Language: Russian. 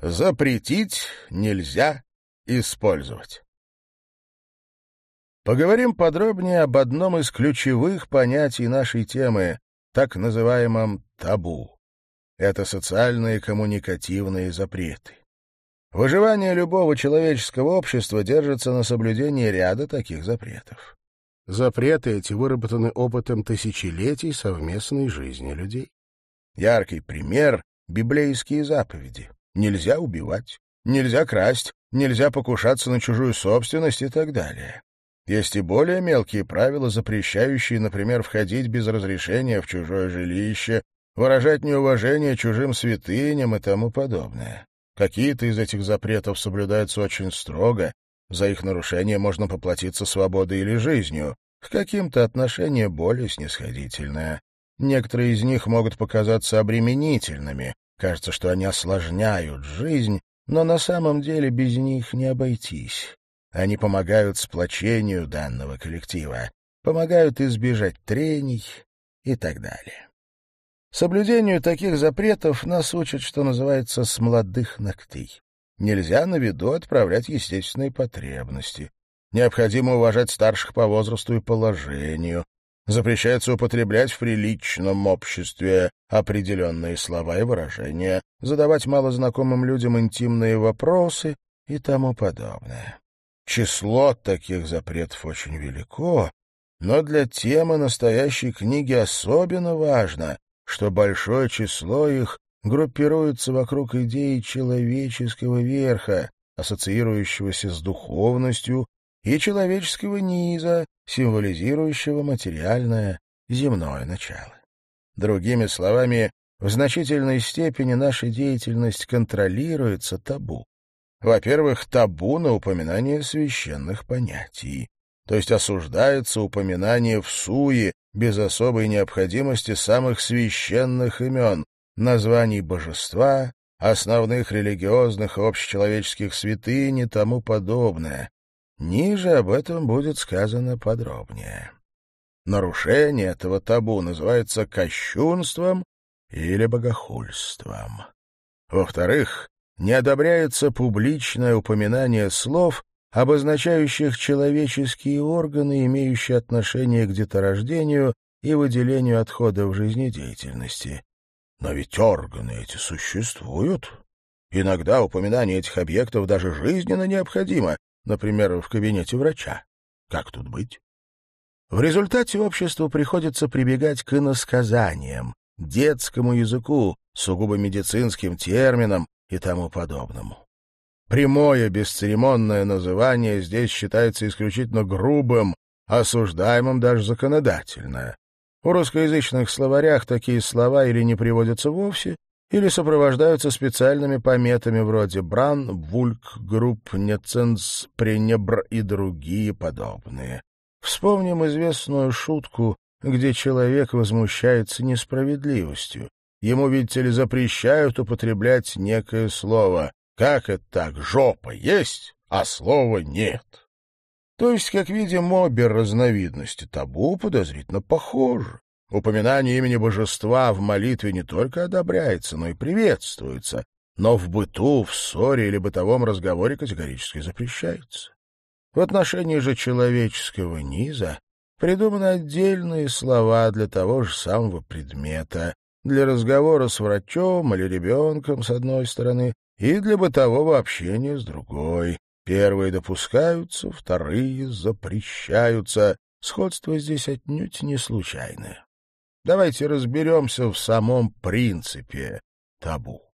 Запретить нельзя использовать. Поговорим подробнее об одном из ключевых понятий нашей темы, так называемом табу. Это социальные коммуникативные запреты. Выживание любого человеческого общества держится на соблюдении ряда таких запретов. Запреты эти выработаны опытом тысячелетий совместной жизни людей. Яркий пример — библейские заповеди. Нельзя убивать, нельзя красть, нельзя покушаться на чужую собственность и так далее. Есть и более мелкие правила, запрещающие, например, входить без разрешения в чужое жилище, выражать неуважение чужим святыням и тому подобное. Какие-то из этих запретов соблюдаются очень строго, за их нарушение можно поплатиться свободой или жизнью, к каким-то отношение более снисходительное. Некоторые из них могут показаться обременительными, кажется, что они осложняют жизнь, но на самом деле без них не обойтись. Они помогают сплочению данного коллектива, помогают избежать трений и так далее. Соблюдению таких запретов нас учат, что называется, с молодых ногтей. Нельзя на виду отправлять естественные потребности. Необходимо уважать старших по возрасту и положению. Запрещается употреблять в приличном обществе определенные слова и выражения, задавать малознакомым людям интимные вопросы и тому подобное. Число таких запретов очень велико, но для темы настоящей книги особенно важно, что большое число их группируется вокруг идеи человеческого верха, ассоциирующегося с духовностью, и человеческого низа, символизирующего материальное земное начало. Другими словами, в значительной степени наша деятельность контролируется табу. Во-первых, табу на упоминание священных понятий, то есть осуждается упоминание в суе без особой необходимости самых священных имен, названий божества, основных религиозных и общечеловеческих святынь и тому подобное. Ниже об этом будет сказано подробнее. Нарушение этого табу называется кощунством или богохульством. Во-вторых, не одобряется публичное упоминание слов, обозначающих человеческие органы, имеющие отношение к деторождению и выделению отходов жизнедеятельности. Но ведь органы эти существуют. Иногда упоминание этих объектов даже жизненно необходимо, например, в кабинете врача. Как тут быть? В результате обществу приходится прибегать к иносказаниям, детскому языку, сугубо медицинским терминам, и тому подобному. Прямое бесцеремонное называние здесь считается исключительно грубым, осуждаемым даже законодательно. В русскоязычных словарях такие слова или не приводятся вовсе, или сопровождаются специальными пометами вроде «бран», «вульк», «групп», «неценс», «пренебр» и другие подобные. Вспомним известную шутку, где человек возмущается несправедливостью. Ему, видите ли, запрещают употреблять некое слово. Как это так? Жопа есть, а слова нет. То есть, как видим, обе разновидности табу подозрительно похожи. Упоминание имени божества в молитве не только одобряется, но и приветствуется, но в быту, в ссоре или бытовом разговоре категорически запрещается. В отношении же человеческого низа придуманы отдельные слова для того же самого предмета, для разговора с врачом или ребенком с одной стороны и для бытового общения с другой. Первые допускаются, вторые запрещаются. Сходство здесь отнюдь не случайное. Давайте разберемся в самом принципе табу.